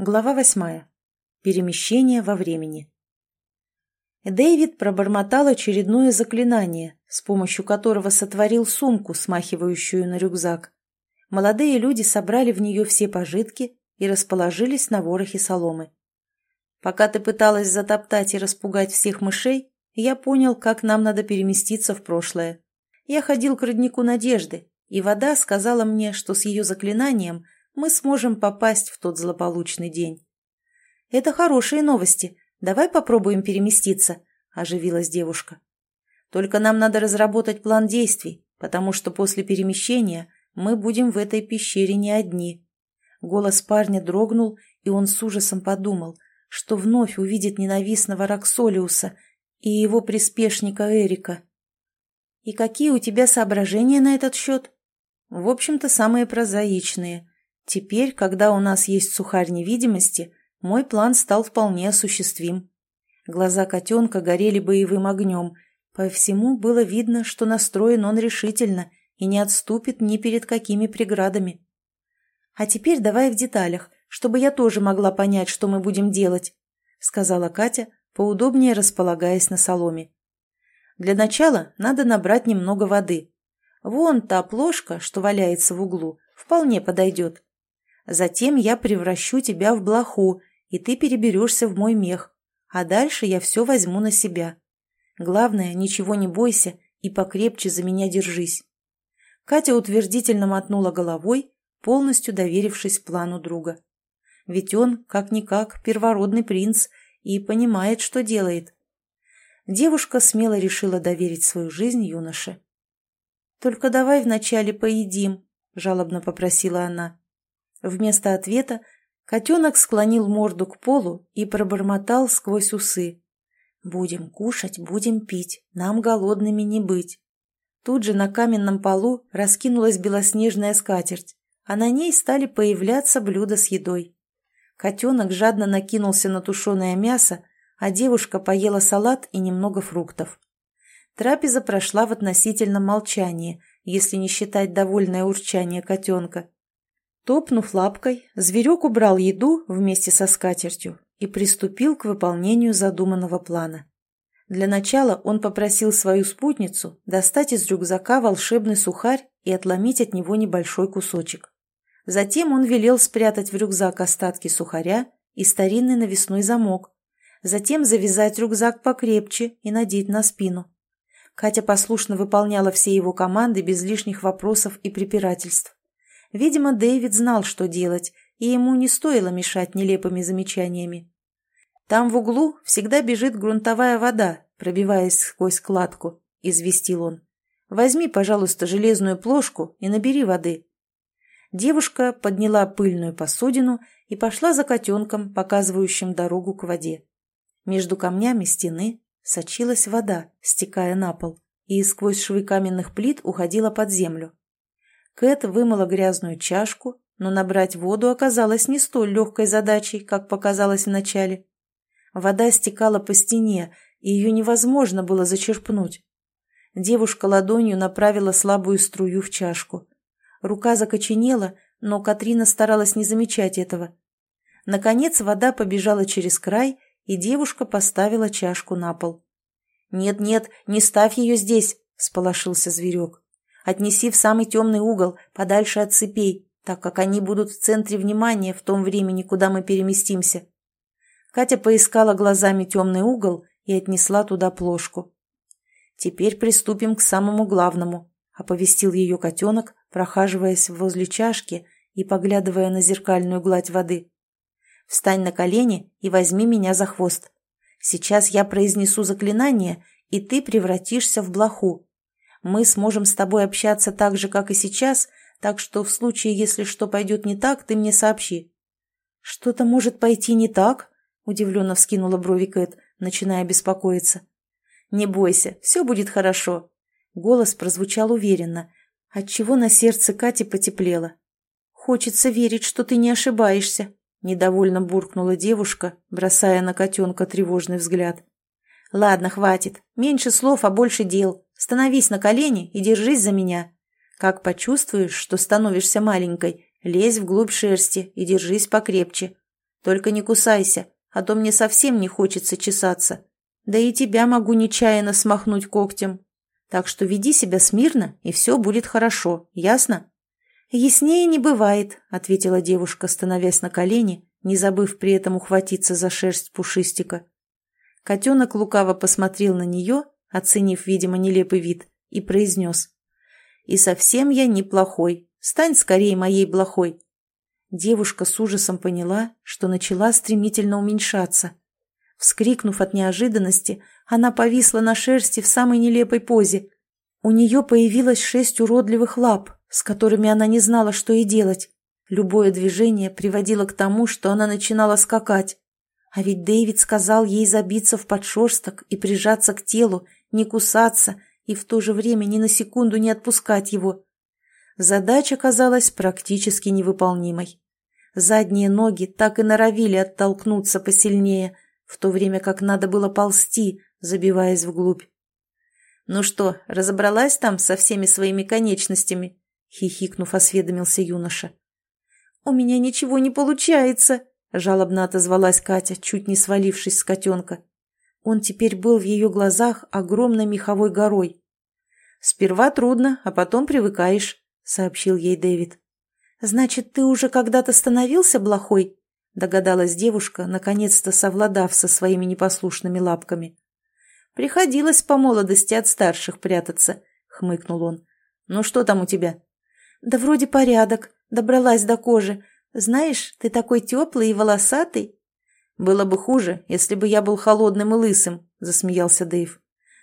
Глава восьмая. Перемещение во времени. Дэвид пробормотал очередное заклинание, с помощью которого сотворил сумку, смахивающую на рюкзак. Молодые люди собрали в нее все пожитки и расположились на ворохе соломы. Пока ты пыталась затоптать и распугать всех мышей, я понял, как нам надо переместиться в прошлое. Я ходил к роднику Надежды, и вода сказала мне, что с ее заклинанием – мы сможем попасть в тот злополучный день. «Это хорошие новости. Давай попробуем переместиться», – оживилась девушка. «Только нам надо разработать план действий, потому что после перемещения мы будем в этой пещере не одни». Голос парня дрогнул, и он с ужасом подумал, что вновь увидит ненавистного Роксолиуса и его приспешника Эрика. «И какие у тебя соображения на этот счет?» «В общем-то, самые прозаичные. Теперь, когда у нас есть сухарь невидимости, мой план стал вполне осуществим. Глаза котенка горели боевым огнем. По всему было видно, что настроен он решительно и не отступит ни перед какими преградами. «А теперь давай в деталях, чтобы я тоже могла понять, что мы будем делать», сказала Катя, поудобнее располагаясь на соломе. «Для начала надо набрать немного воды. Вон та плошка, что валяется в углу, вполне подойдет. Затем я превращу тебя в блоху, и ты переберешься в мой мех. А дальше я все возьму на себя. Главное, ничего не бойся и покрепче за меня держись». Катя утвердительно мотнула головой, полностью доверившись плану друга. Ведь он, как-никак, первородный принц и понимает, что делает. Девушка смело решила доверить свою жизнь юноше. «Только давай вначале поедим», — жалобно попросила она. Вместо ответа котенок склонил морду к полу и пробормотал сквозь усы. «Будем кушать, будем пить, нам голодными не быть». Тут же на каменном полу раскинулась белоснежная скатерть, а на ней стали появляться блюда с едой. Котенок жадно накинулся на тушеное мясо, а девушка поела салат и немного фруктов. Трапеза прошла в относительном молчании, если не считать довольное урчание котенка. Топнув лапкой, зверек убрал еду вместе со скатертью и приступил к выполнению задуманного плана. Для начала он попросил свою спутницу достать из рюкзака волшебный сухарь и отломить от него небольшой кусочек. Затем он велел спрятать в рюкзак остатки сухаря и старинный навесной замок, затем завязать рюкзак покрепче и надеть на спину. Катя послушно выполняла все его команды без лишних вопросов и препирательств. Видимо, Дэвид знал, что делать, и ему не стоило мешать нелепыми замечаниями. «Там в углу всегда бежит грунтовая вода, пробиваясь сквозь кладку», — известил он. «Возьми, пожалуйста, железную плошку и набери воды». Девушка подняла пыльную посудину и пошла за котенком, показывающим дорогу к воде. Между камнями стены сочилась вода, стекая на пол, и сквозь швы каменных плит уходила под землю. Кэт вымыла грязную чашку, но набрать воду оказалось не столь легкой задачей, как показалось вначале. Вода стекала по стене, и ее невозможно было зачерпнуть. Девушка ладонью направила слабую струю в чашку. Рука закоченела, но Катрина старалась не замечать этого. Наконец вода побежала через край, и девушка поставила чашку на пол. «Нет-нет, не ставь ее здесь!» — сполошился зверек. Отнеси в самый темный угол, подальше от цепей, так как они будут в центре внимания в том времени, куда мы переместимся. Катя поискала глазами темный угол и отнесла туда плошку. «Теперь приступим к самому главному», — оповестил ее котенок, прохаживаясь возле чашки и поглядывая на зеркальную гладь воды. «Встань на колени и возьми меня за хвост. Сейчас я произнесу заклинание, и ты превратишься в блоху. Мы сможем с тобой общаться так же, как и сейчас, так что в случае, если что пойдет не так, ты мне сообщи». «Что-то может пойти не так?» – удивленно вскинула брови Кэт, начиная беспокоиться. «Не бойся, все будет хорошо». Голос прозвучал уверенно, отчего на сердце Кати потеплело. «Хочется верить, что ты не ошибаешься», – недовольно буркнула девушка, бросая на котенка тревожный взгляд. «Ладно, хватит. Меньше слов, а больше дел. Становись на колени и держись за меня. Как почувствуешь, что становишься маленькой, лезь вглубь шерсти и держись покрепче. Только не кусайся, а то мне совсем не хочется чесаться. Да и тебя могу нечаянно смахнуть когтем. Так что веди себя смирно, и все будет хорошо, ясно?» «Яснее не бывает», — ответила девушка, становясь на колени, не забыв при этом ухватиться за шерсть пушистика. Котенок лукаво посмотрел на нее, оценив, видимо, нелепый вид, и произнес. «И совсем я неплохой. Стань скорее моей блохой». Девушка с ужасом поняла, что начала стремительно уменьшаться. Вскрикнув от неожиданности, она повисла на шерсти в самой нелепой позе. У нее появилось шесть уродливых лап, с которыми она не знала, что и делать. Любое движение приводило к тому, что она начинала скакать. А ведь Дэвид сказал ей забиться в подшерсток и прижаться к телу, не кусаться и в то же время ни на секунду не отпускать его. Задача казалась практически невыполнимой. Задние ноги так и норовили оттолкнуться посильнее, в то время как надо было ползти, забиваясь вглубь. «Ну что, разобралась там со всеми своими конечностями?» — хихикнув, осведомился юноша. «У меня ничего не получается!» — жалобно отозвалась Катя, чуть не свалившись с котенка. Он теперь был в ее глазах огромной меховой горой. «Сперва трудно, а потом привыкаешь», — сообщил ей Дэвид. «Значит, ты уже когда-то становился блохой?» — догадалась девушка, наконец-то совладав со своими непослушными лапками. «Приходилось по молодости от старших прятаться», — хмыкнул он. «Ну что там у тебя?» «Да вроде порядок. Добралась до кожи. Знаешь, ты такой теплый и волосатый». «Было бы хуже, если бы я был холодным и лысым», — засмеялся Дэйв.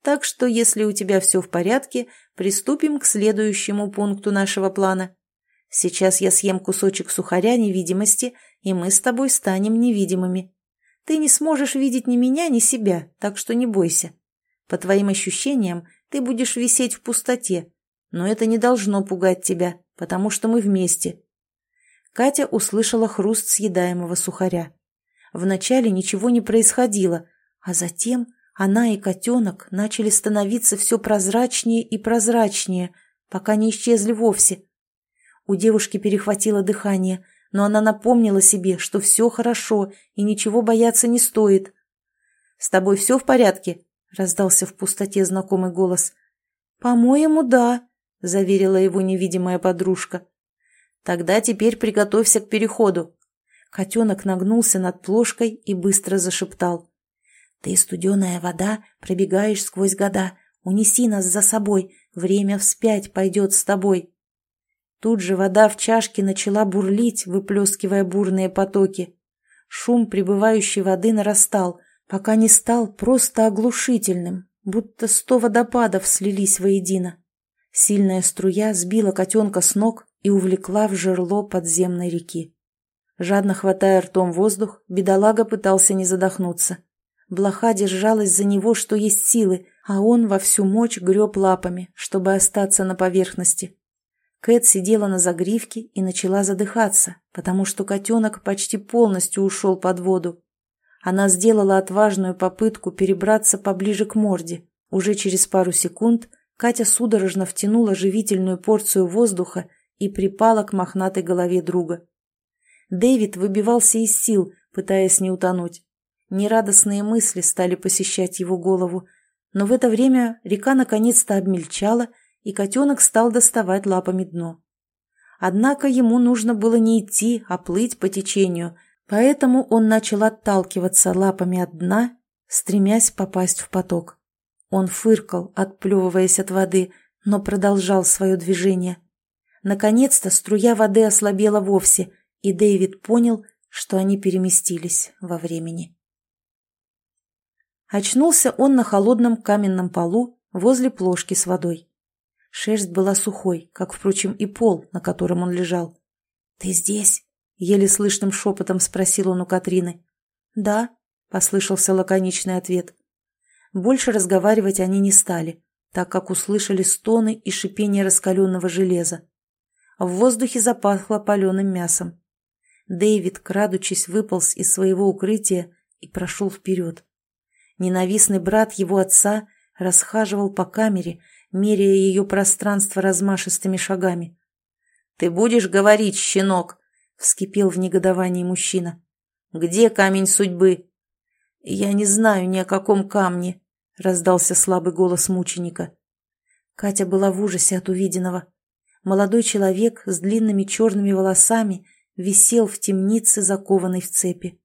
«Так что, если у тебя все в порядке, приступим к следующему пункту нашего плана. Сейчас я съем кусочек сухаря невидимости, и мы с тобой станем невидимыми. Ты не сможешь видеть ни меня, ни себя, так что не бойся. По твоим ощущениям, ты будешь висеть в пустоте, но это не должно пугать тебя, потому что мы вместе». Катя услышала хруст съедаемого сухаря. Вначале ничего не происходило, а затем она и котенок начали становиться все прозрачнее и прозрачнее, пока не исчезли вовсе. У девушки перехватило дыхание, но она напомнила себе, что все хорошо и ничего бояться не стоит. «С тобой все в порядке?» — раздался в пустоте знакомый голос. «По-моему, да», — заверила его невидимая подружка. «Тогда теперь приготовься к переходу». Котенок нагнулся над плошкой и быстро зашептал. «Ты, студеная вода, пробегаешь сквозь года. Унеси нас за собой, время вспять пойдет с тобой». Тут же вода в чашке начала бурлить, выплескивая бурные потоки. Шум прибывающей воды нарастал, пока не стал просто оглушительным, будто сто водопадов слились воедино. Сильная струя сбила котенка с ног и увлекла в жерло подземной реки. Жадно хватая ртом воздух, бедолага пытался не задохнуться. Блоха держалась за него, что есть силы, а он во всю мощь греб лапами, чтобы остаться на поверхности. Кэт сидела на загривке и начала задыхаться, потому что котенок почти полностью ушел под воду. Она сделала отважную попытку перебраться поближе к морде. Уже через пару секунд Катя судорожно втянула живительную порцию воздуха и припала к мохнатой голове друга. Дэвид выбивался из сил, пытаясь не утонуть. Нерадостные мысли стали посещать его голову, но в это время река наконец-то обмельчала, и котенок стал доставать лапами дно. Однако ему нужно было не идти, а плыть по течению, поэтому он начал отталкиваться лапами от дна, стремясь попасть в поток. Он фыркал, отплевываясь от воды, но продолжал свое движение. Наконец-то струя воды ослабела вовсе, и Дэвид понял, что они переместились во времени. Очнулся он на холодном каменном полу возле плошки с водой. Шерсть была сухой, как, впрочем, и пол, на котором он лежал. «Ты здесь?» — еле слышным шепотом спросил он у Катрины. «Да», — послышался лаконичный ответ. Больше разговаривать они не стали, так как услышали стоны и шипение раскаленного железа. В воздухе запахло паленым мясом. Дэвид, крадучись, выполз из своего укрытия и прошел вперед. Ненавистный брат его отца расхаживал по камере, меряя ее пространство размашистыми шагами. «Ты будешь говорить, щенок?» — вскипел в негодовании мужчина. Где камень судьбы?» «Я не знаю ни о каком камне», — раздался слабый голос мученика. Катя была в ужасе от увиденного. Молодой человек с длинными черными волосами висел в темнице, закованный в цепи.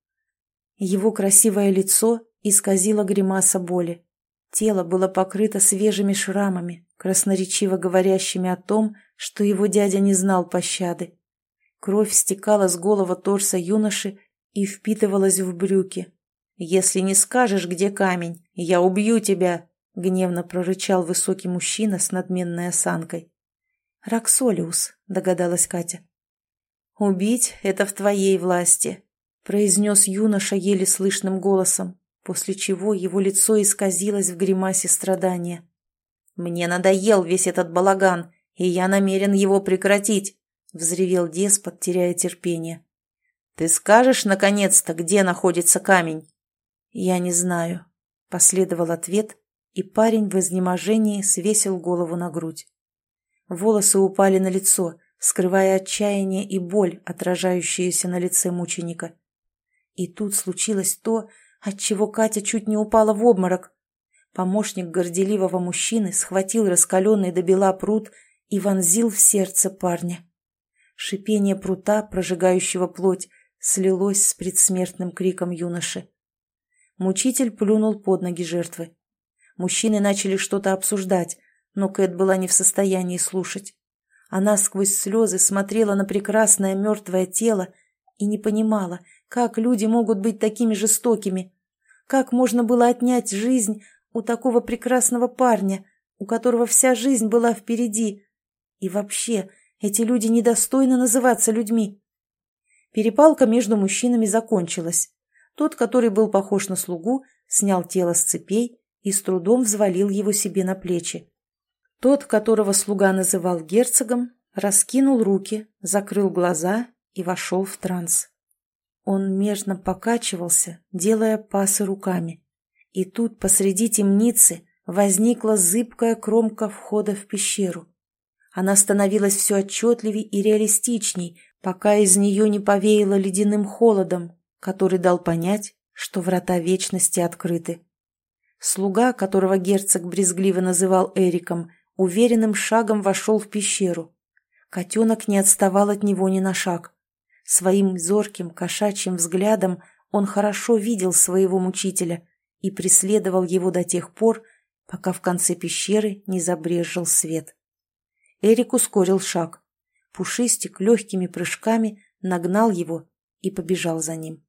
Его красивое лицо исказило гримаса боли. Тело было покрыто свежими шрамами, красноречиво говорящими о том, что его дядя не знал пощады. Кровь стекала с голого торса юноши и впитывалась в брюки. «Если не скажешь, где камень, я убью тебя!» — гневно прорычал высокий мужчина с надменной осанкой. «Роксолиус», — догадалась Катя. «Убить — это в твоей власти», — произнес юноша еле слышным голосом, после чего его лицо исказилось в гримасе страдания. «Мне надоел весь этот балаган, и я намерен его прекратить», — взревел деспот, теряя терпение. «Ты скажешь, наконец-то, где находится камень?» «Я не знаю», — последовал ответ, и парень в изнеможении свесил голову на грудь. Волосы упали на лицо, скрывая отчаяние и боль, отражающиеся на лице мученика. И тут случилось то, от чего Катя чуть не упала в обморок. Помощник горделивого мужчины схватил раскаленный до бела пруд и вонзил в сердце парня. Шипение прута, прожигающего плоть, слилось с предсмертным криком юноши. Мучитель плюнул под ноги жертвы. Мужчины начали что-то обсуждать, но Кэт была не в состоянии слушать. Она сквозь слезы смотрела на прекрасное мертвое тело и не понимала, как люди могут быть такими жестокими? Как можно было отнять жизнь у такого прекрасного парня, у которого вся жизнь была впереди? И вообще, эти люди недостойны называться людьми. Перепалка между мужчинами закончилась. Тот, который был похож на слугу, снял тело с цепей и с трудом взвалил его себе на плечи. Тот, которого слуга называл герцогом, раскинул руки, закрыл глаза и вошел в транс. Он межно покачивался, делая пасы руками. И тут посреди темницы возникла зыбкая кромка входа в пещеру. Она становилась все отчетливей и реалистичней, пока из нее не повеяло ледяным холодом, который дал понять, что врата вечности открыты. Слуга, которого герцог брезгливо называл Эриком, уверенным шагом вошел в пещеру. Котенок не отставал от него ни на шаг. Своим зорким кошачьим взглядом он хорошо видел своего мучителя и преследовал его до тех пор, пока в конце пещеры не забрежил свет. Эрик ускорил шаг. Пушистик легкими прыжками нагнал его и побежал за ним.